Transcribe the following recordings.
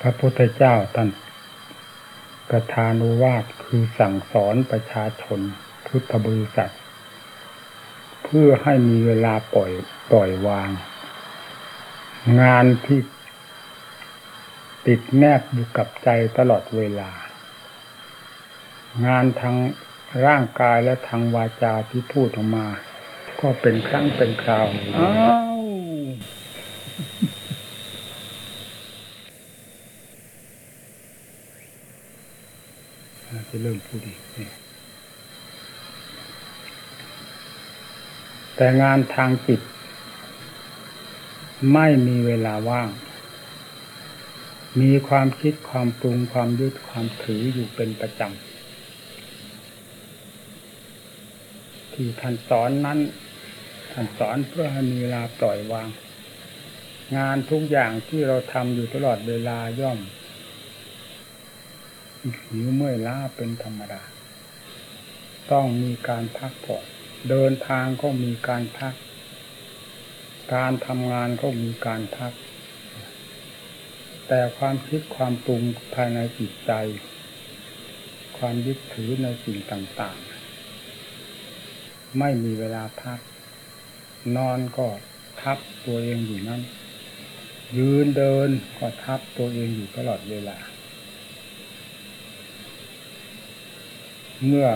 พระพุทธเจ้าท่านกระทานุวาสคือสั่งสอนประชาชนพุทธบริษัท เพื่อให้มีเวลาปล่อยปล่อยวาง งานที่ติดแนบอยู่กับใจตลอดเวลา งานทางร่างกายและทางวาจาที่พูดออกมา ก็เป็นครั้งเป็นคราวอ้าวจะเริ่มพูดอีกแต่ งานทางจิต ไม่มีเวลาว่าง มีความคิดความปรุงความยึดความถืออยู่เป็นประจำที่ท่านสอนนั้นท่านสอนเพื่อให้มีเวลาปล่อยวาง งานทุกอย่างที่เราทำอยู่ตลอดเวลาย่อมหิวเมื่อยล้าเป็นธรรมดา ต้องมีการพักผ่อน เดินทางก็มีการพัก การทำงานก็มีการพัก แต่ความคิดความปรุงภายในจิตใจ ความยึดถือในสิ่งต่างๆ ไม่มีเวลาพัก นอนก็ทับตัวเองอยู่นั้นยืนเดินก็ทับตัวเองอยู่ตลอดเวลา เมื่อ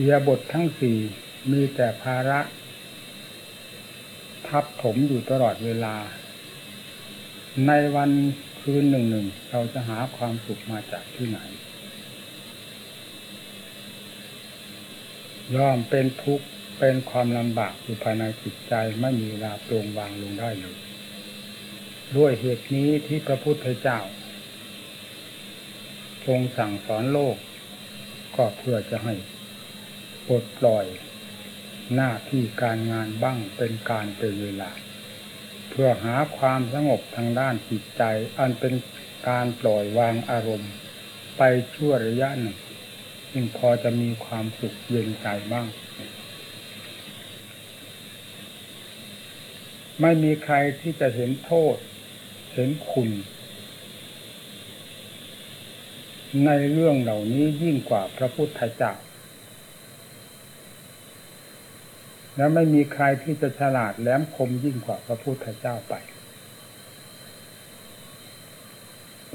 อียบททั้งสี่มีแต่ภาระ ทับถมอยู่ตลอดเวลา ในวันคืนหนึ่งหนึ่งเราจะหาความสุขมาจากที่ไหน ย่อมเป็นทุกข์เป็นความลำบากอยู่ภายในจิตใจไม่มีเวลาตรงวางลงได้เลย ด้วยเหตุนี้ที่พระพุทธเจ้า ทรงสั่งสอนโลก ก็เพื่อจะให้ ปลดปล่อย หน้าที่การงานบ้างเป็นการเป็นเวลา เพื่อหาความสงบทางด้านจิตใจ อันเป็นการปล่อยวางอารมณ์ ไปชั่วระยะหนึ่งจึงพอจะมีความสุขเย็นใจบ้าง ไม่มีใครที่จะเห็นโทษ เห็นคุณ ในเรื่องเหล่านี้ยิ่งกว่าพระพุทธเจ้า และไม่มีใครที่จะฉลาดแหลมคมยิ่งกว่าพระพุทธเจ้าไป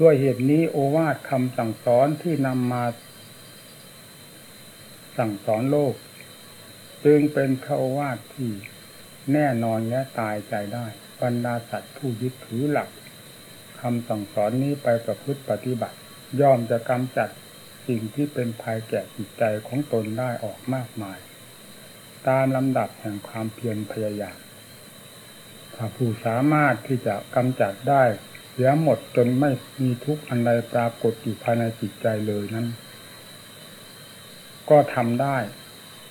ด้วยเหตุนี้โอวาทคำสั่งสอนที่นำมา สั่งสอนโลก จึงเป็นพระโอวาทที่แน่นอนและตายใจได้บรรดาสัตว์ผู้ยึดถือหลักคำสั่งสอนนี้ไปประพฤติปฏิบัติ ย่อมจะกำจัดสิ่งที่เป็นภัยแก่จิตใจของตนได้ออกมากมาย ตามลำดับแห่งความเพียรพยายามถ้าผู้สามารถที่จะกำจัดได้เสียหมดจนไม่มีทุกข์อันใดปรากฏอยู่ภายในจิตใจเลยนั้น ก็ทำได้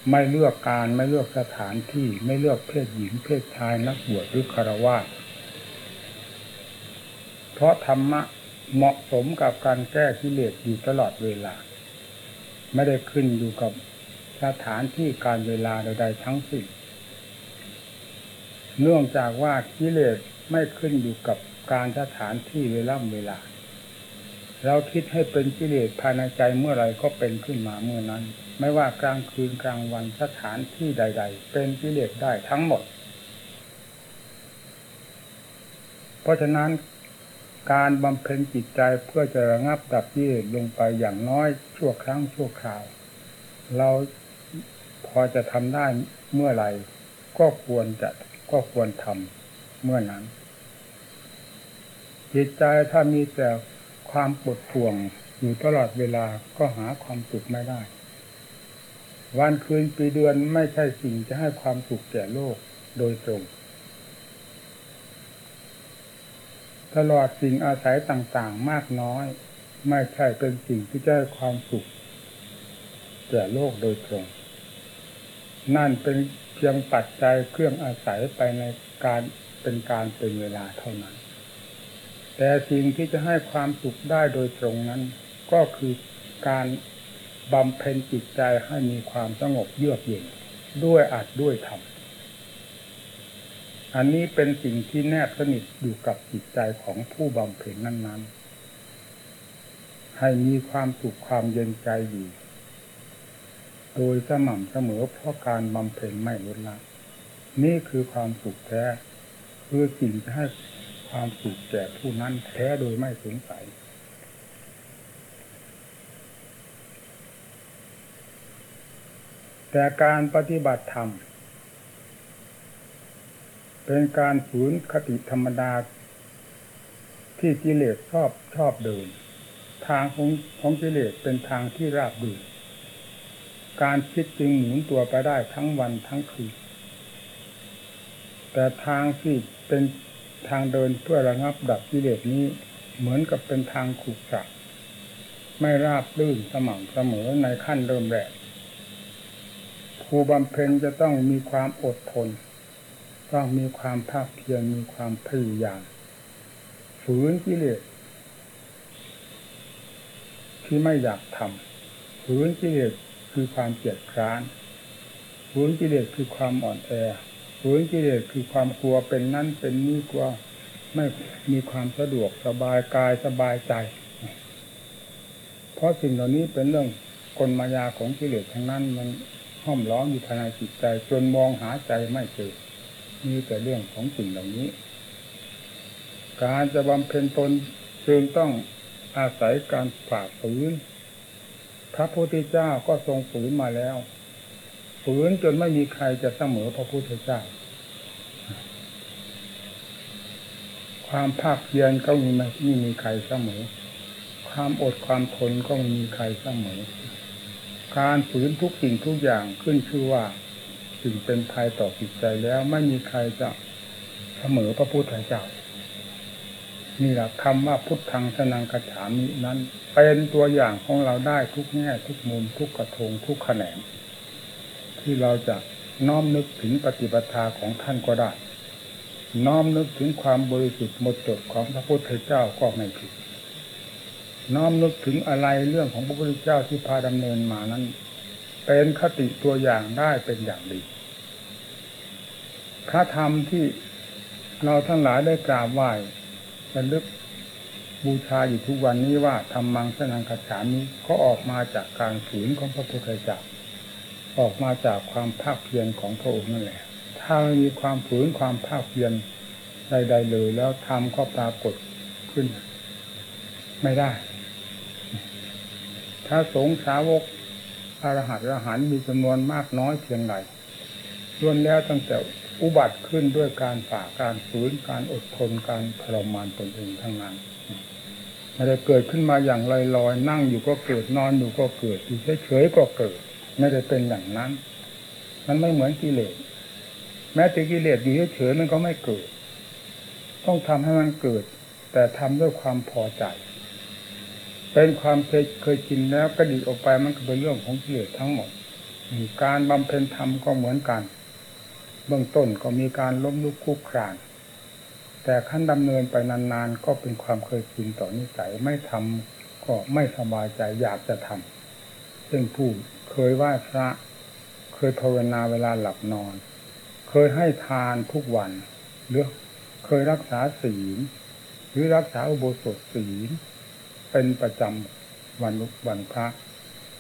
ไม่เลือกการไม่เลือกสถานที่ไม่เลือกเพศหญิงเพศชายนักบวชหรือคารวะเพราะธรรมะเหมาะสมกับการแก้กิเลสอยู่ตลอดเวลา ไม่ได้ขึ้นอยู่กับ สถานที่การเวลาใดๆทั้งสิ้นเนื่องจากว่ากิเลสไม่ขึ้นอยู่กับการสถานที่เวลาเวลา เราคิดให้เป็นกิเลสภายในใจเมื่อไรก็เป็นขึ้นมาเมื่อนั้น ไม่ว่ากลางคืนกลางวันสถานที่ใด ๆ เป็นกิเลสได้ทั้งหมด เพราะฉะนั้นการบำเพ็ญจิตใจเพื่อจะระงับดับที่ลงไปอย่างน้อยชั่วครั้งชั่วคราว เรา อจะทำได้เมื่อไหร่ก็ควรจะก็ควรทำเมื่อนั้น จิตใจถ้ามีแต่ความปวดท่วงอยู่ตลอดเวลาก็หาความสุขไม่ได้ วันคืนปีเดือนไม่ใช่สิ่งจะให้ความสุขแก่โลกโดยตรง ตลอดสิ่งอาศัยต่างๆมากน้อย ไม่ใช่เป็นสิ่งที่จะให้ความสุขแก่โลกโดยตรง นั่นเป็นเพียงปัจจัยเครื่องอาศัยไปในการเป็นการเป็นเวลาเท่านั้น แต่สิ่งที่จะให้ความสุขได้โดยตรงนั้น ก็คือการบำเพ็ญจิตใจให้มีความสงบเยือกเย็นด้วยอาจด้วยธรรมอันนี้เป็นสิ่งที่แนบสนิทอยู่กับจิตใจของผู้บำเพ็ญนั้น ๆ ให้มีความสุขความเย็นใจอยู่ โดยสม่ำเสมอเพราะการบำเพ็ญไม่ลดละ นี่คือความสุขแท้คือสิ่งที่ให้ความสุขแก่ผู้นั้นแท้โดยไม่สงสัยแต่การปฏิบัติธรรม เป็นการฝืนคติธรรมดา ที่กิเลสชอบชอบเดิน ทางของของกิเลสเป็นทางที่ราบรื่น การคิดจึงหมุนตัวไปได้ทั้งวันทั้งคืน แต่ทางที่เป็นทางเดินเพื่อระงับดับกิเลสนี้ เหมือนกับเป็นทางขรุขระไม่ราบรื่นสม่ำเสมอในขั้นเริ่มแรกผู้บำเพ็ญจะต้องมีความอดทน ต้องมีความภาคเพียรมีความพยายามฝืนกิเลสที่ไม่อยากทำฝืนกิเลส คือความเกลียดคร้านฝืนกิเลสคือความอ่อนแอฝืนกิเลสคือความกลัวเป็นนั่นเป็นนี่กลัวไม่มีความสะดวกสบายกายสบายใจ เพราะสิ่งเหล่านี้เป็นเรื่องกลมายาของกิเลสทั้งนั้นมันห้อมล้อมอยู่ภายในจิตใจ จนมองหาใจไม่เจอมีแต่เรื่องของสิ่งเหล่านี้ การจะบำเพ็ญตนจึงต้องอาศัยการฝ่าฝืน พระพุทธเจ้าก็ทรงฝืนมาแล้ว ฝืนจนไม่มีใครจะเสมอพระพุทธเจ้า ความภาคเพียรก็มีไม่ไม่มีใครเสมอ ความอดความทนก็ไม่มีใครเสมอ การฝืนทุกสิ่งทุกอย่างขึ้นชื่อว่าสิ่งเป็นภัยต่อจิตใจแล้วไม่มีใครจะเสมอพระพุทธเจ้านี่แหละคำว่าพุทธังสนังกระฉามินั้น เป็นตัวอย่างของเราได้ทุกแง่ทุกมุมทุกกระทงทุกแขนง ที่เราจะน้อมนึกถึงปฏิปทาของท่านก็ได้ น้อมนึกถึงความบริสุทธิ์หมดจดของพระพุทธเจ้าก็ไม่ผิด น้อมนึกถึงอะไรเรื่องของพระพุทธเจ้าที่พาดำเนินมานั้น เป็นคติตัวอย่างได้เป็นอย่างดีพระธรรมที่เราทั้งหลายได้กราบไหว้ระลึก บูชาอยู่ทุกวันนี้ว่าธรรมังสนังกัจฉานี้ก็ออกมาจากการฝืนของพระพุทธเจ้าออกมาจากความภาคเพียรของพระองค์นั่นแหละ ถ้าไม่มีความฝืนความภาคเพียรใดๆเลยแล้วทำก็ปรากฏขึ้น ไม่ได้ ถ้าสงสาวกอรหัตอรหันมีจำนวนมากน้อยเพียงไรล้วนแล้วตั้งแต่อุบัติขึ้นด้วยการฝ่าการฝืนการอดทนการทรมานตนเองทั้งนั้น ไม่ได้เกิดขึ้นมาอย่างลอยๆ นั่งอยู่ก็เกิดนอนอยู่ก็เกิดอยู่เฉยๆก็เกิด ไม่ได้เป็นอย่างนั้น มันไม่เหมือนกิเลสแม้แต่กิเลสอยู่เฉยๆมันก็ไม่เกิด ต้องทำให้มันเกิด แต่ทำด้วยความพอใจ เป็นความเคยเคยกินแล้วกระดิกออกไปมันก็เป็นเรื่องของกิเลสทั้งหมด การบำเพ็ญธรรมก็เหมือนกัน เบื้องต้นก็มีการล้มลุกคุกคราน แต่ขั้นดำเนินไปนานๆ ก็เป็นความเคยชินต่อนิสัยไม่ทำก็ไม่สบายใจอยากจะทำซึ่งผู้เคยไหว้พระ เคยภาวนาเวลาหลับนอน เคยให้ทานทุกวันหรือเคยรักษาศีลหรือรักษาอุโบสถศีลเป็นประจำวันวันพระ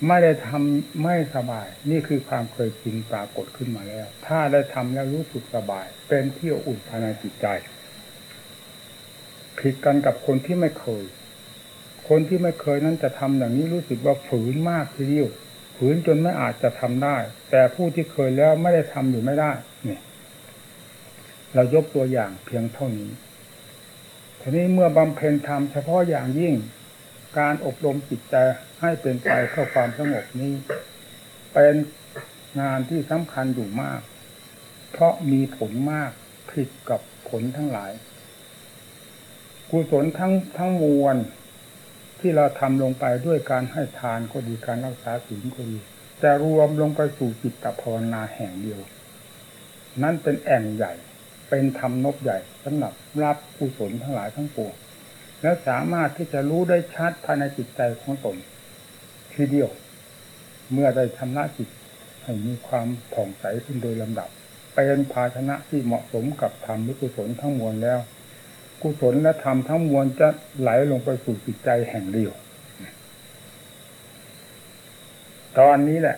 ไม่ได้ทำไม่สบาย นี่คือความเคยชินปรากฏขึ้นมาแล้ว ถ้าได้ทำแล้วรู้สึกสบาย เป็นที่อุ่นภายในจิตใจ ผิดกันกับคนที่ไม่เคย คนที่ไม่เคยนั้นจะทำอย่างนี้รู้สึกว่าฝืนมากทีเดียวฝืนจนไม่อาจจะทำได้ แต่ผู้ที่เคยแล้วไม่ได้ทำอยู่ไม่ได้เนี่ยเรายกตัวอย่างเพียงเท่านี้ทีนี้เมื่อบำเพ็ญธรรมเฉพาะอย่างยิ่ง การอบรมจิตใจให้เป็นไปเพื่อความสงบนี้ เป็นงานที่สำคัญอยู่มาก เพราะมีผลมากผิดกับผลทั้งหลาย กุศลทั้งทั้งมวลที่เราทำลงไปด้วยการให้ทานก็ดีการรักษาศีลก็ดีจะรวมลงไปสู่จิตตภาวนาแห่งเดียว นั่นเป็นแอ่งใหญ่ เป็นธรรมนบใหญ่สำหรับรับกุศลทั้งหลายทั้งปวงและสามารถที่จะรู้ได้ชัดภายในจิตใจของตนทีเดียว เมื่อได้ทำหน้าจิตให้มีความผ่องใสขึ้นโดยลำดับ เป็นภาชนะที่เหมาะสมกับธรรมหรือกุศลทั้งมวลแล้ว กุศลและธรรมทั้งมวลจะไหลลงไปสู่จิตใจแห่งเดียว ตอนนี้แหละ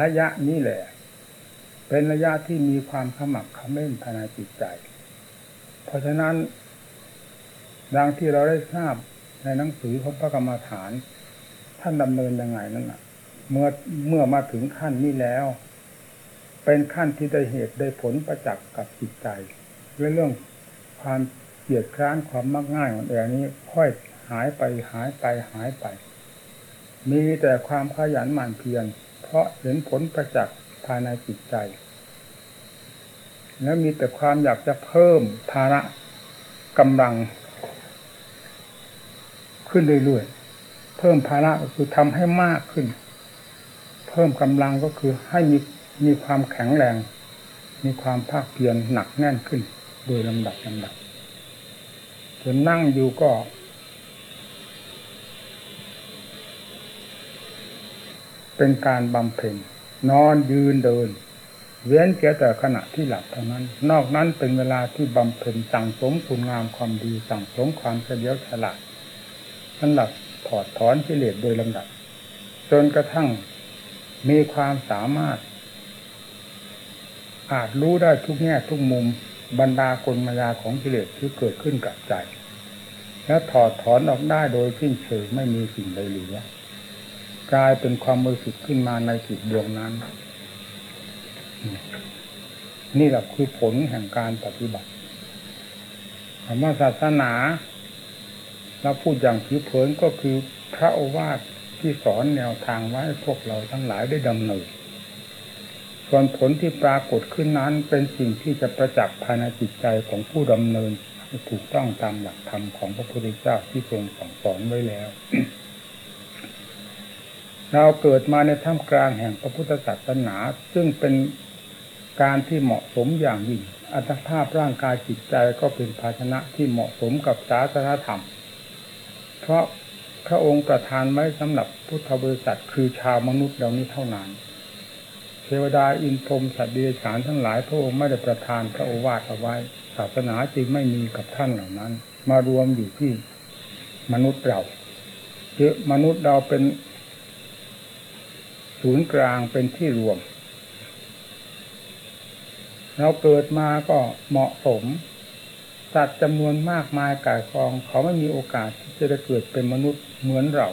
ระยะนี้แหละ เป็นระยะที่มีความขมักขม้นภายในจิตใจ เพราะฉะนั้น ดังที่เราได้ทราบในหนังสือของพระกรรมฐาน ท่านดำเนินยังไงนั่นน่ะ เมื่อเมื่อมาถึงขั้นนี้แล้ว เป็นขั้นที่ได้เหตุได้ผลประจักษ์กับจิตใจ เรื่องเรื่องความเกลียดคร้านความมักง่ายของแอนี้ค่อยหายไปหายไปหายไป มีแต่ความขยันหมั่นเพียรเพราะเห็นผลประจักษ์ภายในจิตใจ แล้วมีแต่ความอยากจะเพิ่มภาระกำลัง ขึ้นเรื่อยๆเพิ่มภาระก็คือทำให้มากขึ้น เพิ่มกำลังก็คือให้มีมีความแข็งแรง มีความภาคเพียรหนักแน่นขึ้น โดยลำดับลำดับจนนั่งอยู่ก็ เป็นการบำเพ็ญนอนยืนเดิน เว้นแค่แต่ขณะที่หลับเท่านั้น นอกนั้นเป็นเวลาที่บำเพ็ญสั่งสมคุณงามความดี สั่งสมความเฉลียวฉลาดนั่นหลับถอดถอนกิเลสโดยลำดับ จนกระทั่งมีความสามารถอาจรู้ได้ทุกแง่ทุกมุม บรรดากลมายาของกิเลสที่เกิดขึ้นกับใจ และถอดถอนออกได้โดยสิ้นเชิงไม่มีสิ่งใดเหลือกลายเป็นความมือสุดขึ้นมาในจิตดวงนั้น นี่แหละคือผลแห่งการปฏิบัติคำว่าศาสนาเราพูดอย่างผิวเผินก็คือพระโอวาทที่สอนแนวทางไว้พวกเราทั้งหลายได้ดำเนิน ส่วนผลที่ปรากฏขึ้นนั้นเป็นสิ่งที่จะประจักษ์ภายในจิตใจของผู้ดำเนินถูกต้องตามหลักธรรมของพระพุทธเจ้าที่ทรงสั่งสอนไว้แล้ว เราเกิดมาในท่ามกลางแห่งพระพุทธศาสนา ซึ่งเป็นการที่เหมาะสมอย่างยิ่ง อัตภาพร่างกายจิตใจก็เป็นภาชนะที่เหมาะสมกับศาสนาธรรม เพราะพระองค์ประทานไว้สำหรับพุทธบริษัทคือชาวมนุษย์เหล่านี้เท่านั้น เทวดาอินพรมสัตว์เดรัจฉานทั้งหลายพระองค์ไม่ได้ประทานพระโอวาทเอาไว้ ศาสนาจึงไม่มีกับท่านเหล่านั้น มารวมอยู่ที่มนุษย์เราเยอมนุษย์เราเป็น ศูนย์กลางเป็นที่รวม เราเกิดมาก็เหมาะสมสัตว์จำนวนมากมายกายกอง เขาไม่มีโอกาสที่จะได้เกิดเป็นมนุษย์เหมือนเรา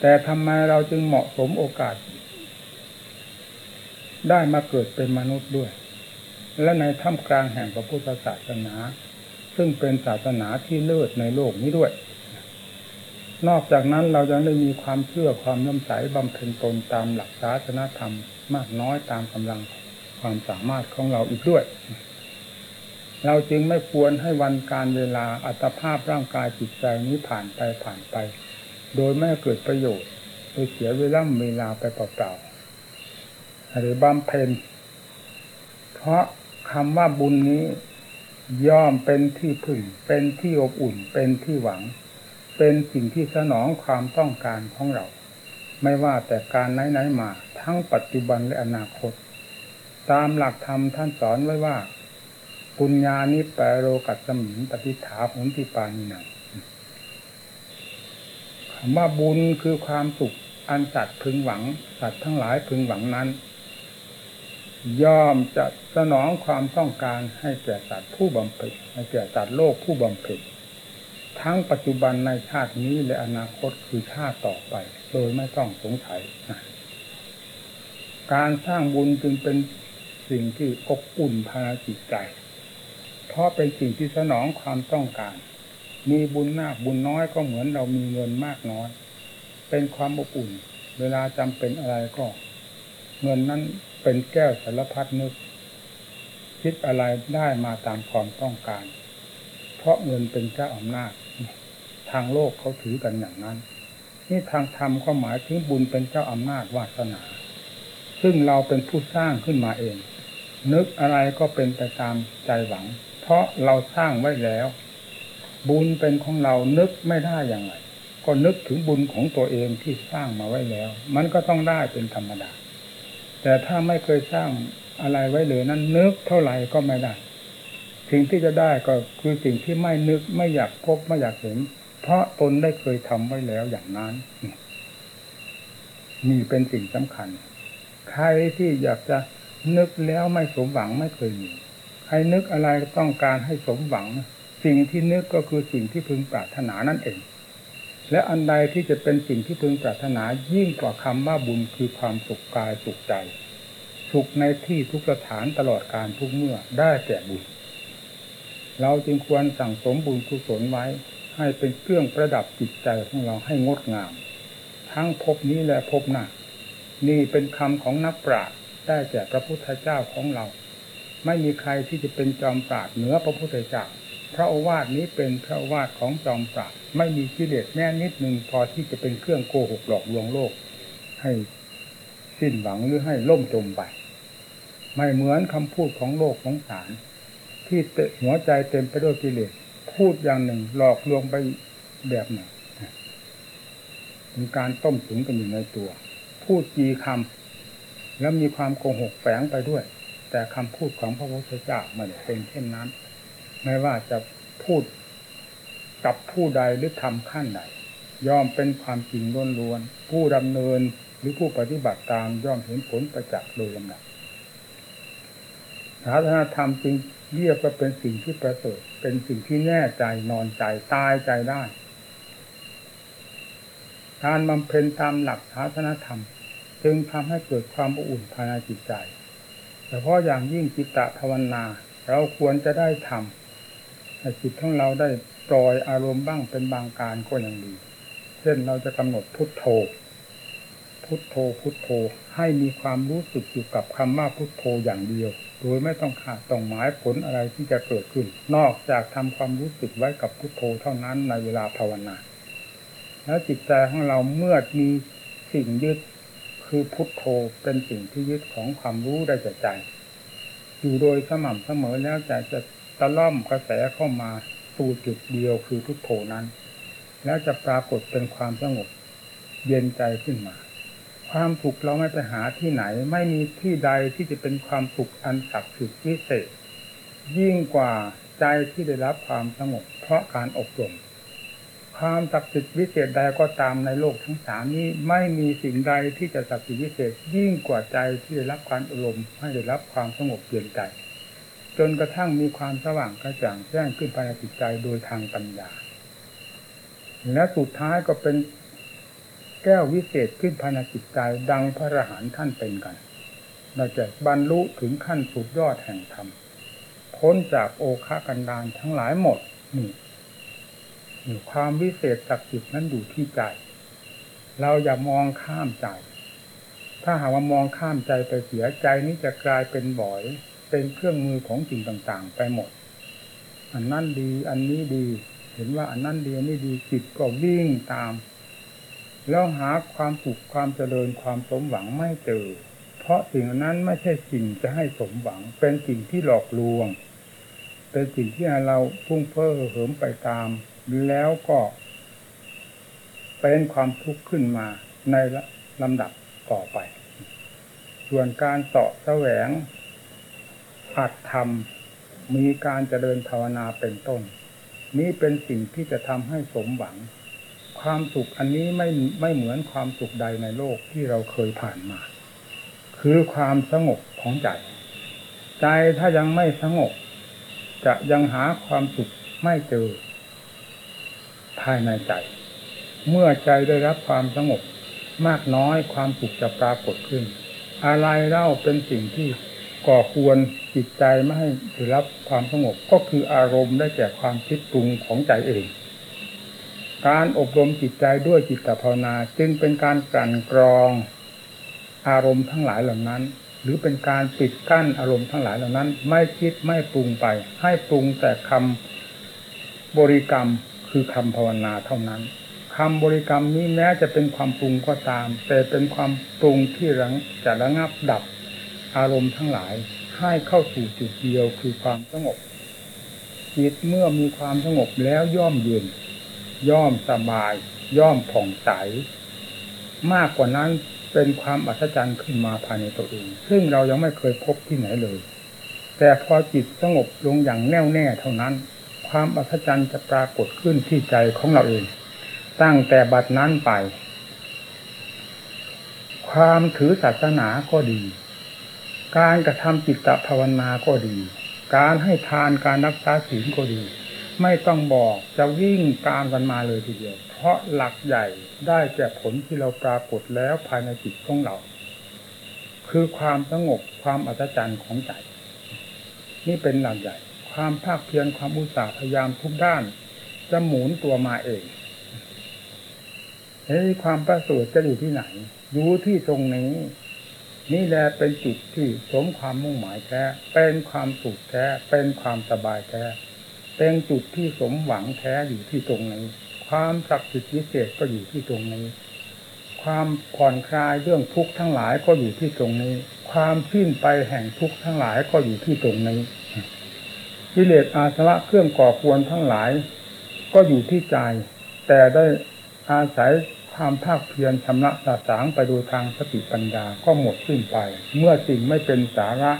แต่ทำไมเราจึงเหมาะสมโอกาส ได้มาเกิดเป็นมนุษย์ด้วย และในท่ามกลางแห่งพระพุทธศาสนา ซึ่งเป็นศาสนาที่เลิศในโลกนี้ด้วย นอกจากนั้นเรายังได้มีความเชื่อความย่อมใสบำเพ็ญตนตามหลักศาสนาธรรม มากน้อยตามกำลังความสามารถของเราอีกด้วย เราจึงไม่ควรให้วันการเวลาอัตภาพร่างกายจิตใจนี้ผ่านไปผ่านไป โดยไม่เกิดประโยชน์โดยเสียเวลาเวลาไปเปล่าๆ หรือบำเพ็ญ เพราะคำว่าบุญนี้ย่อมเป็นที่พึ่ง เป็นที่อบอุ่น เป็นที่หวัง เป็นสิ่งที่สนองความต้องการของเรา ไม่ว่าแต่การไหนๆมา ทั้งปัจจุบันและอนาคต ตามหลักธรรมท่านสอนไว้ว่าปุญญานิปโรกัสมิงปฏิฐาผลที่ปานินังคำว่าบุญคือความสุขอันสัตว์พึงหวัง สัตว์ทั้งหลายพึงหวังนั้น ย่อมจะสนองความต้องการให้แก่สัตว์ผู้บำเพ็ญให้แก่สัตว์โลกผู้บำเพ็ญทั้งปัจจุบันในชาตินี้และอนาคตคือชาติต่อไป โดยไม่ต้องสงสัย การสร้างบุญจึงเป็นสิ่งที่อบอุ่นภาจิตใจ เพราะเป็นสิ่งที่สนองความต้องการ มีบุญมากบุญน้อยก็เหมือนเรามีเงินมากน้อย เป็นความอบอุ่น เวลาจำเป็นอะไรก็ เงินนั้น เป็นแก้วสารพัดนึก คิดอะไรได้มาตามความต้องการ เพราะเงินเป็นเจ้าอำนาจ ทางโลกเขาถือกันอย่างนั้น นี่ทางธรรมก็หมายถึงบุญเป็นเจ้าอำนาจวาสนา ซึ่งเราเป็นผู้สร้างขึ้นมาเอง นึกอะไรก็เป็นไปตามใจหวัง เพราะเราสร้างไว้แล้ว บุญเป็นของเรานึกไม่ได้อย่างไรก็นึกถึงบุญของตัวเองที่สร้างมาไว้แล้ว มันก็ต้องได้เป็นธรรมดา แต่ถ้าไม่เคยสร้างอะไรไว้เลยนั้นนึกเท่าไหร่ก็ไม่ได้ สิ่งที่จะได้ก็คือสิ่งที่ไม่นึกไม่อยากพบไม่อยากเห็น เพราะตนได้เคยทำไว้แล้วอย่างนั้นนี่เป็นสิ่งสำคัญ ใครที่อยากจะนึกแล้วไม่สมหวังไม่เคยมีใครนึกอะไรต้องการให้สมหวัง สิ่งที่นึกก็คือสิ่งที่พึงปรารถนานั่นเอง และอันใดที่จะเป็นสิ่งที่พึงปรารถนายิ่งกว่าคำว่าบุญคือความสุขกายสุขใจ สุขในที่ทุกสถานตลอดการทุกเมื่อได้แก่บุญ เราจึงควรสั่งสมบุญกุศลไว้ ให้เป็นเครื่องประดับจิตใจของเราให้งดงาม ทั้งภพนี้และภพหน้านี่เป็นคำของนักปราชญ์ได้แก่พระพุทธเจ้าของเรา ไม่มีใครที่จะเป็นจอมปราดเหนือพระพุทธเจ้า พระโอวาทนี้เป็นพระโอวาทของจอมปราดไม่มีกิเลสแน่นิดหนึ่งพอที่จะเป็นเครื่องโกหกหลอกลวงโลก ให้สิ้นหวังหรือให้ล่มจมไปไม่เหมือนคำพูดของโลกของสาร ที่หัวใจเต็มไปด้วยกิเลสพูดอย่างหนึ่งหลอกลวงไปแบบหนึ่งเป็นการต้มถึงกันอยู่ในตัว พูดจีคำแล้วมีความโกหกแฝงไปด้วย แต่คำพูดของพระพุทธเจ้ามันเป็นเช่นนั้น ไม่ว่าจะพูดกับผู้ใดหรือทำขั้นใดย่อมเป็นความจริงล้วนๆผู้ดำเนินหรือผู้ปฏิบัติตามย่อมเห็นผลประจักษ์โดยลำดับศาสนาธรรมจึงเรียกว่าเป็นสิ่งที่ประเสริฐเป็นสิ่งที่แน่ใจนอนใจตายใจได้การบำเพ็ญตามหลักศาสนาธรรม จึงทำให้เกิดความอบอุ่นภายในจิตใจแต่เพราะอย่างยิ่งจิตตะภาวนา เราควรจะได้ทำ ให้จิตของเราได้ปล่อยอารมณ์บ้างเป็นบางการก็ยังดี เช่นเราจะกำหนดพุทโธ พุทโธพุทโธให้มีความรู้สึกอยู่กับคำว่าพุทโธอย่างเดียว โดยไม่ต้องขาดต้องหมายผลอะไรที่จะเกิดขึ้น นอกจากทำความรู้สึกไว้กับพุทโธเท่านั้นในเวลาภาวนา แล้วจิตใจของเราเมื่อมีสิ่งยึดคือพุทโธเป็นสิ่งที่ยึดของความรู้ได้จากใจ อยู่โดยสม่ำเสมอแล้วใจจะ ตะล่อมกระแสเข้ามาสู่จุดเดียวคือพุทโธนั้น แล้วจะปรากฏเป็นความสงบเย็นใจขึ้นมา ความสุขเราไม่ไปหาที่ไหน ไม่มีที่ใดที่จะเป็นความสุขอันศักดิ์สิทธิ์พิเศษ ยิ่งกว่าใจที่ได้รับความสงบเพราะการอบรมความศักดิ์สิทธิ์วิเศษใดก็ตามในโลกทั้งสามนี้ไม่มีสิ่งใดที่จะศักดิ์สิทธิ์วิเศษ ยิ่งกว่าใจที่ได้รับการอารมณ์ให้ได้รับความสงบเย็นใจ จนกระทั่งมีความสว่างกระจ่างแจ้งขึ้นภายในจิตใจโดยทางปัญญา และสุดท้ายก็เป็นแก้ววิเศษขึ้นภายในจิตใจดังพระอรหันต์ท่านเป็นกัน เราจะบรรลุถึงขั้นสุดยอดแห่งธรรม พ้นจากโอคากันดานทั้งหลายหมดนี่ความวิเศษศักดิ์สิทธิ์นั้นอยู่ที่ใจ เราอย่ามองข้ามใจ ถ้าหากว่ามองข้ามใจไปเสียใจนี้จะกลายเป็นบ่อย เป็นเครื่องมือของสิ่งต่างๆ ไปหมด อันนั้นดี อันนี้ดี เห็นว่าอันนั้นดีอันนี้ดีจิตก็วิ่งตาม แล้วหาความสุขความเจริญความสมหวังไม่เจอ เพราะสิ่งนั้นไม่ใช่สิ่งจะให้สมหวัง เป็นสิ่งที่หลอกลวง เป็นสิ่งที่เราพุ่งเพ้อเหิมไปตาม แล้วก็เป็นความทุกข์ขึ้นมาในลำดับต่อไป ส่วนการเสาะแสวง อัดทำมีการเจริญภาวนาเป็นต้น นี้เป็นสิ่งที่จะทำให้สมหวัง ความสุขอันนี้ไม่ไม่เหมือนความสุขใดในโลกที่เราเคยผ่านมา คือความสงบของใจ ใจถ้ายังไม่สงบ จะยังหาความสุขไม่เจอ ภายในใจ เมื่อใจได้รับความสงบ มากน้อยความสุขจะปรากฏขึ้น อะไรเล่าเป็นสิ่งที่ ก่อควรจิตใจไม่ให้ได้รับความสงบก็คืออารมณ์ได้แก่ความคิดปรุงของใจเอง การอบรมจิตใจด้วยจิตภาวนา จึงเป็นการกลั่นกรองอารมณ์ทั้งหลายเหล่านั้น หรือเป็นการปิดกั้นอารมณ์ทั้งหลายเหล่านั้น ไม่คิดไม่ปรุงไป ให้ปรุงแต่คำบริกรรมคือคำภาวนาเท่านั้นคำบริกรรมนี้แม้จะเป็นความปรุงก็ตาม แต่เป็นความปรุงที่รังจะระงับดับ อารมณ์ทั้งหลายให้เข้าสู่จุดเดียวคือความสงบจิตเมื่อมีความสงบแล้วย่อมเย็นย่อมสบาย ย่อมผ่องใส มากกว่านั้นเป็นความอัศจรรย์ขึ้นมาภายในตัวเอง ซึ่งเรายังไม่เคยพบที่ไหนเลย แต่พอจิตสงบลงอย่างแน่วแน่เท่านั้น ความอัศจรรย์จะปรากฏขึ้นที่ใจของเราเอง ตั้งแต่บัดนั้นไป ความถือศาสนาก็ดี การกระทำจิตภาวนาก็ดี การให้ทานการรักษาศีลก็ดี ไม่ต้องบอกจะวิ่งตามกันมาเลยทีเดียว เพราะหลักใหญ่ได้แก่ผลที่เราปรากฏแล้วภายในจิตของเรา คือความสงบความอัศจรรย์ของใจนี่เป็นหลักใหญ่ ความภาคเพียรความอุตสาห์พยายามทุกด้าน จะหมุนตัวมาเองเฮ้ยความประเสริฐจะอยู่ที่ไหนอยู่ที่ตรงนี้ นี่แหละเป็นจุดที่สมความมุ่งหมายแท้ เป็นความสุขแท้ เป็นความสบายแท้ เป็นจุดที่สมหวังแท้อยู่ที่ตรงนี้ ความศักดิ์สิทธิ์วิเศษก็อยู่ที่ตรงนี้ ความผ่อนคลายเรื่องทุกข์ทั้งหลายก็อยู่ที่ตรงนี้ ความสิ้นไปแห่งทุกข์ทั้งหลายก็อยู่ที่ตรงนี้กิเลสอาสวะเครื่องก่อควรทั้งหลาย ก็อยู่ที่ใจ แต่ได้อาศัย ความภาคเพียรชำระสาสางไปโดยทางสติปัญญาก็หมดสิ้นไป เมื่อสิ่งไม่เป็นสาระ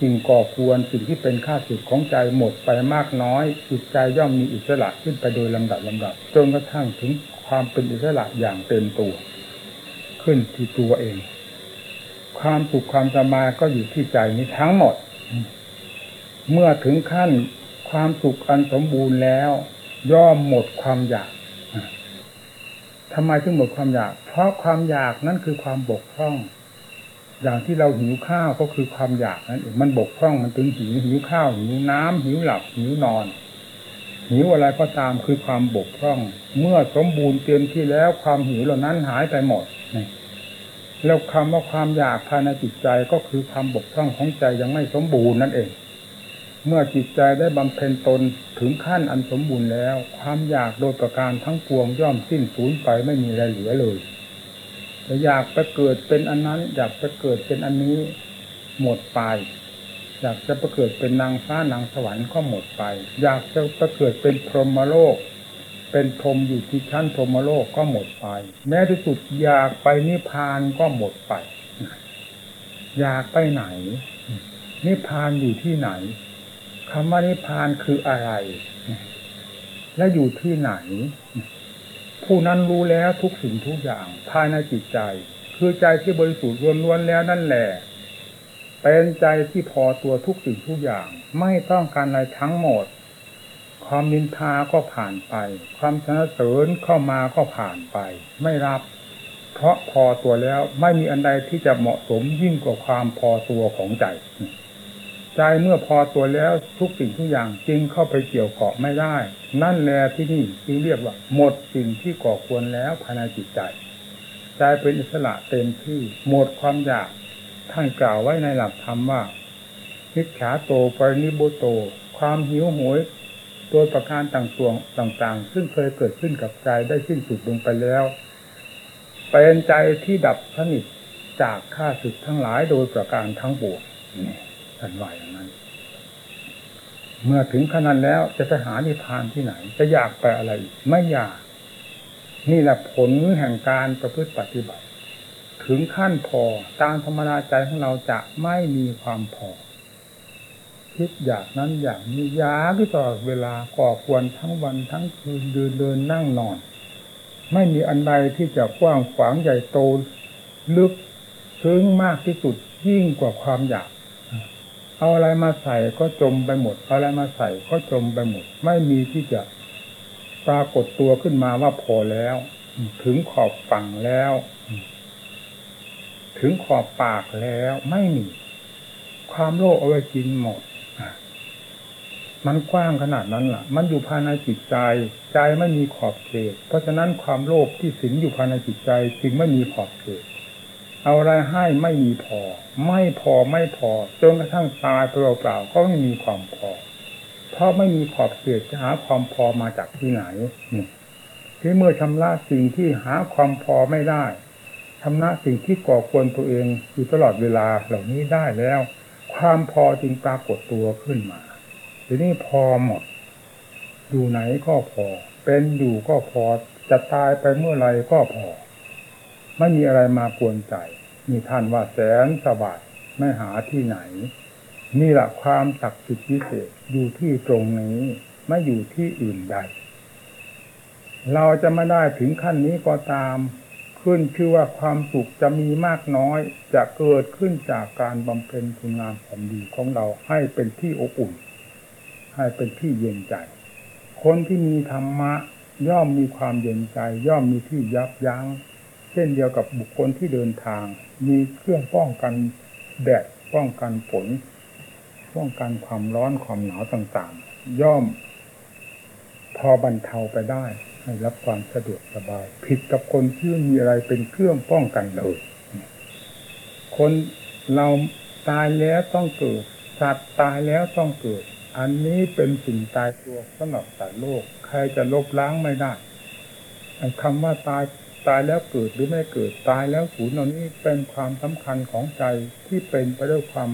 สิ่งก่อควรสิ่งที่เป็นค่าสึกของใจหมดไปมากน้อย จิตใจย่อมมีอิสระขึ้นไปโดยลำดับลำดับจนกระทั่งถึงความเป็นอิสระอย่างเต็มตัว ขึ้นที่ตัวเอง ความสุขความสบายก็อยู่ที่ใจนี้ทั้งหมด เมื่อถึงขั้นความสุขอันสมบูรณ์แล้ว ย่อมหมดความอยาก ทำไมถึงหมดความอยาก เพราะความอยากนั้นคือความบกพร่อง อย่างที่เราหิวข้าวก็คือความอยากนั่นเองมันบกพร่องมันถึงหิวหิวข้าวหิวน้ำหิวหลับหิวนอน หิวอะไรก็ตามคือความบกพร่อง เมื่อสมบูรณ์เต็มที่แล้วความหิวเหล่านั้นหายไปหมดแล้วคำว่าความอยากภายในจิตใจก็คือความบกพร่องของใจยังไม่สมบูรณ์นั่นเอง เมื่อจิตใจได้บำเพ็ญตนถึงขั้นอันสมบูรณ์แล้ว ความอยากโดยประการทั้งปวงย่อมสิ้นสูญไปไม่มีอะไรเหลือเลยแต่อยากไปเกิดเป็นอันนั้น อยากไปเกิดเป็นอันนี้หมดไป อยากจะไปเกิดเป็นนางฟ้านางสวรรค์ก็หมดไป อยากจะไปเกิดเป็นพรหมโลก เป็นพรหมอยู่ที่ชั้นพรหมโลกก็หมดไป แม้ที่สุดอยากไปนิพพานก็หมดไป อยากไปไหน นิพพานอยู่ที่ไหน คำว่านิพพานคืออะไร และอยู่ที่ไหน ผู้นั้นรู้แล้วทุกสิ่งทุกอย่าง ภายในจิตใจ คือใจที่บริสุทธิ์ล้วนๆแล้วนั่นแหละเป็นใจที่พอตัวทุกสิ่งทุกอย่าง ไม่ต้องการอะไรทั้งหมด ความนินทาก็ผ่านไป ความสนเสริญเข้ามาก็ผ่านไป ไม่รับ เพราะพอตัวแล้วไม่มีอันใดที่จะเหมาะสมยิ่งกว่าความพอตัวของใจ ใจเมื่อพอตัวแล้วทุกสิ่งทุกอย่างจึงเข้าไปเกี่ยวเกาะไม่ได้ นั่นแหละที่นี่จึงเรียกว่า หมดสิ่งที่ก่อควรแล้วภายในจิตใจใจเป็นอิสระเต็มที่หมดความอยากท่านกล่าวไว้ในหลักธรรมว่านิขาโตปรินิโบโต ความหิวโหยโดยประการต่าง ๆ ซึ่งเคยเกิดขึ้นกับใจได้สิ้นสุดลงไปแล้วเป็นใจที่ดับสนิทจากข้าศึกทั้งหลายโดยประการทั้งปวง ท่านว่าอย่างนั้น เมื่อถึงขนาดแล้วจะไปหานิพพานที่ไหน จะอยากไปอะไร ไม่อยาก นี่แหละผลแห่งการประพฤติปฏิบัติ ถึงขั้นพอตามธรรมดาใจของเราจะไม่มีความพอคิดอยากนั้นอย่างนี้ยาที่ตลอดเวลาก่อควรทั้งวันทั้งคืนเดินเดินนั่งนอน ไม่มีอันใดที่จะกว้างขวางใหญ่โตลึกซึ้งมากที่สุดยิ่งกว่าความอยาก เอาอะไรมาใส่ก็จมไปหมดเอาอะไรมาใส่ก็จมไปหมด ไม่มีที่จะปรากฏตัวขึ้นมาว่าพอแล้ว ถึงขอบฝั่งแล้ว ถึงขอบปากแล้วไม่มี ความโลภเอาไว้กินหมดมันกว้างขนาดนั้นล่ะ มันอยู่ภายในจิตใจ ใจไม่มีขอบเขต เพราะฉะนั้นความโลภที่สิงอยู่ภายในจิตใจจึงไม่มีขอบเขต เอาอะไรให้ไม่มีพอ ไม่พอไม่พอจนกระทั่งตายเปล่าๆก็ไม่มีความพอ เพราะไม่มีขอบเขตจะหาความพอมาจากที่ไหนนี่ที่เมื่อชำระสิ่งที่หาความพอไม่ได้ชำระสิ่งที่ก่อควรตัวเองอยู่ตลอดเวลาเหล่านี้ได้แล้ว ความพอจึงปรากฏตัวขึ้นมาทีนี้พอหมด อยู่ไหนก็พอ เป็นอยู่ก็พอจะตายไปเมื่อไรก็พอ ไม่มีอะไรมากวนใจมีท่านว่าแสนสบายไม่หาที่ไหน นี่แหละความศักดิ์สิทธิ์พิเศษอยู่ที่ตรงนี้ไม่อยู่ที่อื่นใด เราจะไม่ได้ถึงขั้นนี้ก็ตาม ขึ้นชื่อว่าความสุขจะมีมากน้อย จะเกิดขึ้นจากการบำเพ็ญคุณงามความดีของเราให้เป็นที่อบอุ่น ให้เป็นที่เย็นใจ คนที่มีธรรมะ ย่อมมีความเย็นใจ ย่อมมีที่ยับยัง้ง เช่นเดียวกับบุคคลที่เดินทาง มีเครื่องป้องกันแดดป้องกันฝนป้องกันความร้อนความหนาวต่างๆ ย่อม พอบรรเทาไปได้ ให้รับความสะดวกสบาย ผิดกับคนที่มีอะไรเป็นเครื่องป้องกันเลยคนเราตายแล้วต้องเกิดสัตว์ตายแล้วต้องเกิด อันนี้เป็นสิ่งตายตัวสำหรับสัตว์โลก ใครจะลบล้างไม่ได้คำว่าตาย ตายแล้วเกิดหรือไม่เกิดตายแล้วสูญเหล่านี้เป็นความสำคัญของใจที่เป็นไปด้วยความ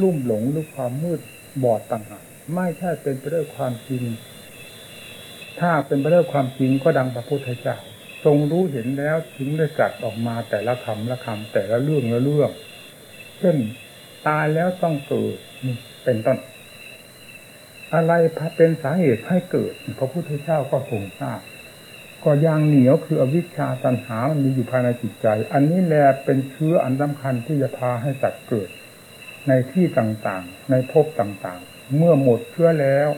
ลุ่มหลงหรือความมืดบอดต่างหากไม่ใช่เป็นไปด้วยความจริง ถ้าเป็นไปด้วยความจริงก็ดังพระพุทธเจ้าทรงรู้เห็นแล้วถึงได้จัดออกมาแต่ละคำละคำแต่ละเรื่องละเรื่องเช่นตายแล้วต้องเกิดเป็นต้นอะไรเป็นสาเหตุให้เกิด พระพุทธเจ้าก็ทรงทราบ ก็ยางเหนียวคืออวิชชาตัณหามันมีอยู่ภายในจิตใจ อันนี้แหละเป็นเชื้ออันสำคัญที่จะพาให้สัตว์เกิด ในที่ต่างๆ ในภพต่างๆ เมื่อหมดเชื้อแล้ว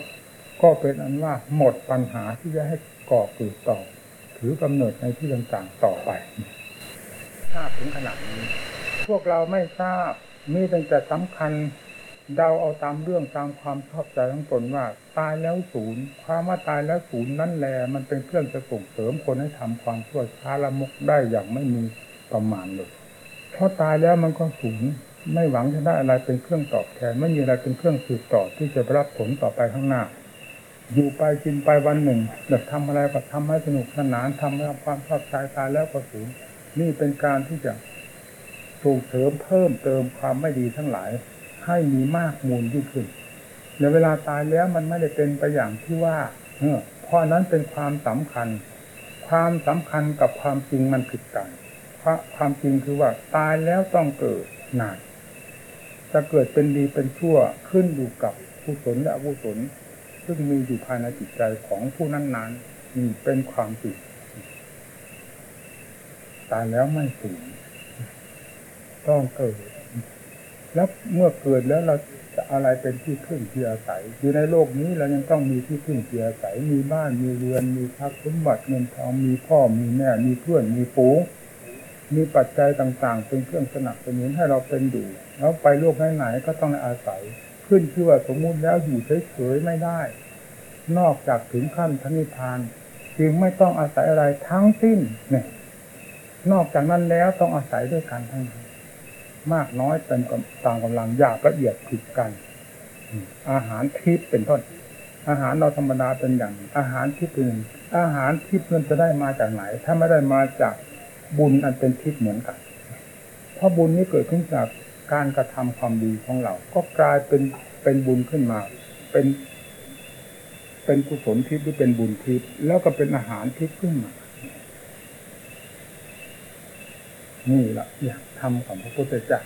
ก็เป็นอันว่าหมดปัญหาที่จะให้ก่อเกิดต่อ ถือกำเนิดในที่ต่างๆต่อไปทราบถึงขนาดนี้ พวกเราไม่ทราบมีตั้งแต่สำคัญ เดาเอาตามเรื่องตามความชอบใจของตนว่า ตายแล้วศูนย์ความว่าตายแล้วศูนย์นั่นแหละมันเป็นเครื่องจะส่งเสริมคนให้ทำความชั่วช้าละมกได้อย่างไม่มีประมาณเลยเพราะตายแล้วมันก็ศูนย์ไม่หวังจะได้อะไรเป็นเครื่องตอบแทนไม่มีอะไรเป็นเครื่องสืบต่อที่จะรับผลต่อไปข้างหน้า อยู่ไปกินไปวันหนึ่งเด็กทำอะไรก็ทำให้สนุกสนานทำให้ความชอบใจตายแล้วก็ศูนย์นี่เป็นการที่จะส่งเสริมเพิ่มเติมความไม่ดีทั้งหลาย ให้มีมากมูลยิ่งขึ้นในเวลาตายแล้วมันไม่ได้เป็นไปอย่างที่ว่าเออพราะนั้นเป็นความสำคัญ ความสำคัญกับความจริงมันผิดกันเพราะความจริงคือว่าตายแล้วต้องเกิดนานจะเกิดเป็นดีเป็นชั่วขึ้นอยู่กับผู้สนและอกุศลซึ่งมีอยู่ภายในจิตใจของผู้นั้นๆนี่เป็นความจริงตายแล้วไม่สูญต้องเกิด แล้วเมื่อเกิดแล้วเราจะอะไรเป็นที่พึ่งที่อาศัย อยู่ในโลกนี้เรายังต้องมีที่พึ่งที่อาศัย มีบ้านมีเรือน มีทรัพย์สมบัติเงินทองมีพ่อมีแม่มีเพื่อนมีปูงมีปัจจัยต่างๆ เป็นเครื่องสนับสนุนให้เราเป็นอยู่แล้วไปโลกไหนๆก็ต้องอาศัย ขึ้นชื่อว่าสมมุติแล้วอยู่เฉยๆไม่ได้ นอกจากถึงขั้นทนิพานจึงไม่ต้องอาศัยอะไรทั้งสิ้นเนี่ยนอกจากนั้นแล้วต้องอาศัยด้วยกันทั้งนั้น มากน้อยเป็นตามกำลังยากละเอียดผิดกัน อาหารทิพย์เป็นต้น อาหารเราธรรมดาเป็นอย่าง อาหารทิพย์เป็นอาหารทิพย์มันจะได้มาจากไหน ถ้าไม่ได้มาจากบุญอันเป็นทิพย์เหมือนกัน เพราะบุญนี้เกิดขึ้นจากการกระทำความดีของเรา ก็กลายเป็นเป็นบุญขึ้นมา เป็น เป็นกุศลทิพย์หรือเป็นบุญทิพย์แล้วก็เป็นอาหารทิพย์ขึ้นมา นี่แหละอยากทำของพระพุทธเจ้า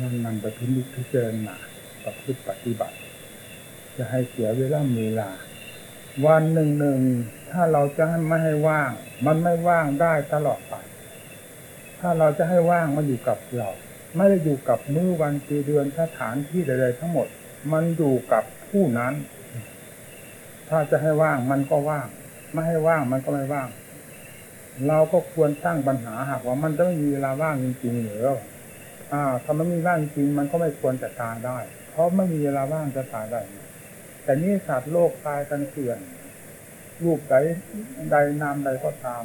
มันนำไปพิจิตพิจารณาประพฤติปฏิบัติ จะให้เสียเวลาเวลา วันหนึ่งหนึ่งถ้าเราจะให้ไม่ให้ว่าง มันไม่ว่างได้ตลอดไป ถ้าเราจะให้ว่างมันอยู่กับเรา ไม่ได้อยู่กับมือวันปีเดือนสถานที่ใดๆทั้งหมด มันอยู่กับผู้นั้น ถ้าจะให้ว่างมันก็ว่าง ไม่ให้ว่างมันก็ไม่ว่าง เราก็ควรตั้งปัญหาหากว่ามันจะไม่มีเวลาว่างจริงๆหรืออ่าถ้ามันมีว่างจริงมันก็ไม่ควรจะตายได้ เพราะไม่มีเวลาว่างจะตายได้ แต่นี่สัตว์โลกตายกันเกลื่อนรูปใดใดนามใดก็ตาม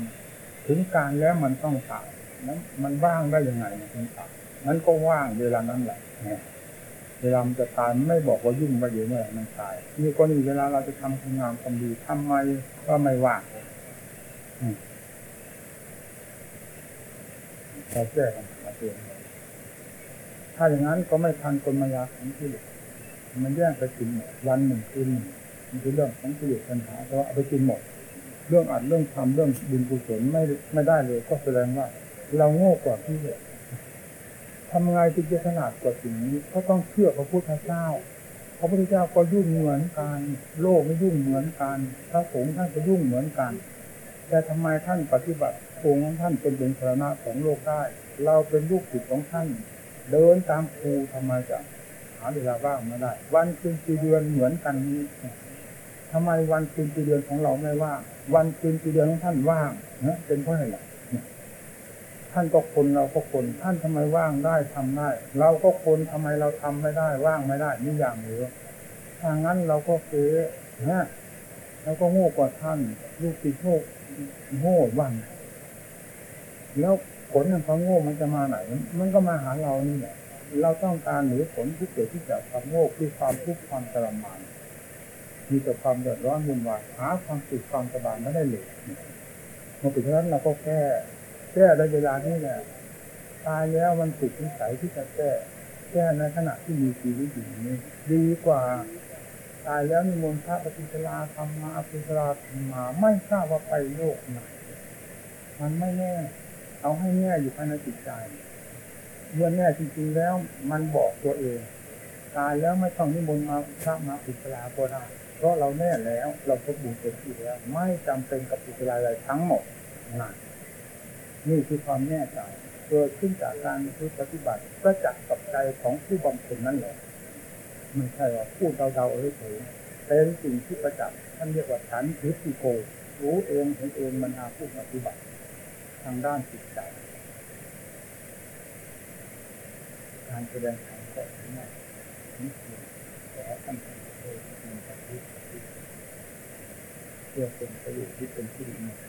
ถึงการแล้วมันต้องตายนั้นมันว่างได้ยังไงมันถึงตายนั้นก็ว่างเวลานั้นแหละเวลามันจะตายไม่บอกว่ายุ่งว่าเดี๋ยวเมื่อไหร่มันตายนี่ก็นี่เวลาเราจะทำคุณงามความดีทำไมก็ไม่ว่าง เราแก้ปัญหาตัวถ้าอย่างนั้นก็ไม่ทันกลมายาของที่เลือมันแย่งไปกินหมดวันหนึ่งคืนหนึ่งมันคือเรื่องของที่เลือปัญหาแต่ว่าเอาไปกินหมด เรื่องอัดเรื่องทำเรื่องบุญกุศลไม่ไม่ได้เลย ก็แสดงว่า เราโง่กว่าพี่เลยทำไงจึงจะขนาดกว่าสิ่งนี้ก็ต้องเชื่อพระพุทธเจ้าพระพุทธเจ้าก็ยุ่งเหมือนกัน โลกไม่ยุ่งเหมือนกันพระสงฆ์ท่านก็ยุ่งเหมือนกัน แต่ทำไมท่านปฏิบัติ องค์ของท่านเป็นเป็นสารณะของโลกได้ เราเป็นลูกศิษย์ของท่าน เดินตามครูทำไมจะหาเวลาว่างไม่ได้ วันคืนปีเดือนเหมือนกันนี้ทำไมวันคืนปีเดือนของเราไม่ว่าง วันคืนปีเดือนของท่านว่างนะเป็นเพราะอะไรท่านก็คนเราก็คน ท่านทำไมว่างได้ทำได้ เราก็คนทำไมเราทำไม่ได้ ว่างไม่ได้นี่อย่างหรือทางนั้นเราก็เก๋นะเราก็โง่กว่าท่าน ลูกศิษย์โง่โง่บ้าง แล้วผลของความโง่มันจะมาไหน มันก็มาหาเรานี่แหละเราต้องการหรือผลที่เกิดที่จากความโง่คือความทุกข์ความทรมานมีแต่ความเดือดร้อนวุ่นวายหาความสุขความสบายไม่ได้เลยเมื่อถึงนั้นเราก็แก้แก้ในเวลานี้แหละตายแล้วมันสุดนิสัยที่จะแก้แก้ในขณะที่มีชีวิตอยู่นี้ดีกว่าตายแล้วมีมนต์พระปฏิสลาธรรมาอภิสลาธรรมาไม่ทราบว่าไปโลกไหนมันไม่แน่ เอาให้แน่อยู่ภายในจิตใจเมื่อแน่จริงๆแล้วมันบอกตัวเอง ตายแล้วไม่ต้องนิมนต์มาพระมาอิสลาก็ได้เพราะเราแน่แล้วเราสมบูรณ์เต็มที่แล้ว ไม่จำเป็นกับอิสลาอะไรทั้งหมดนั่นนี่คือความแน่ใจเกิดขึ้นจากการปฏิบัติประจักษ์กับใจของผู้บำเพ็ญนั่นแหละไม่ใช่ว่าพูดเดาๆเอ้ยเฉยเป็นสิ่งที่ประจักษ์ท่านเรียกว่าฉันทิฏฐิโกรู้เองเห็นเองมันอาผู้ปฏิบัติ ทางด้านจิตใจ การแสดงธรรมก็ที่นั่นนี่คือขอท่านทั้งหลายเป็นปฏิบัติเพื่อเป็นประโยชน์ที่เป็นที่ดี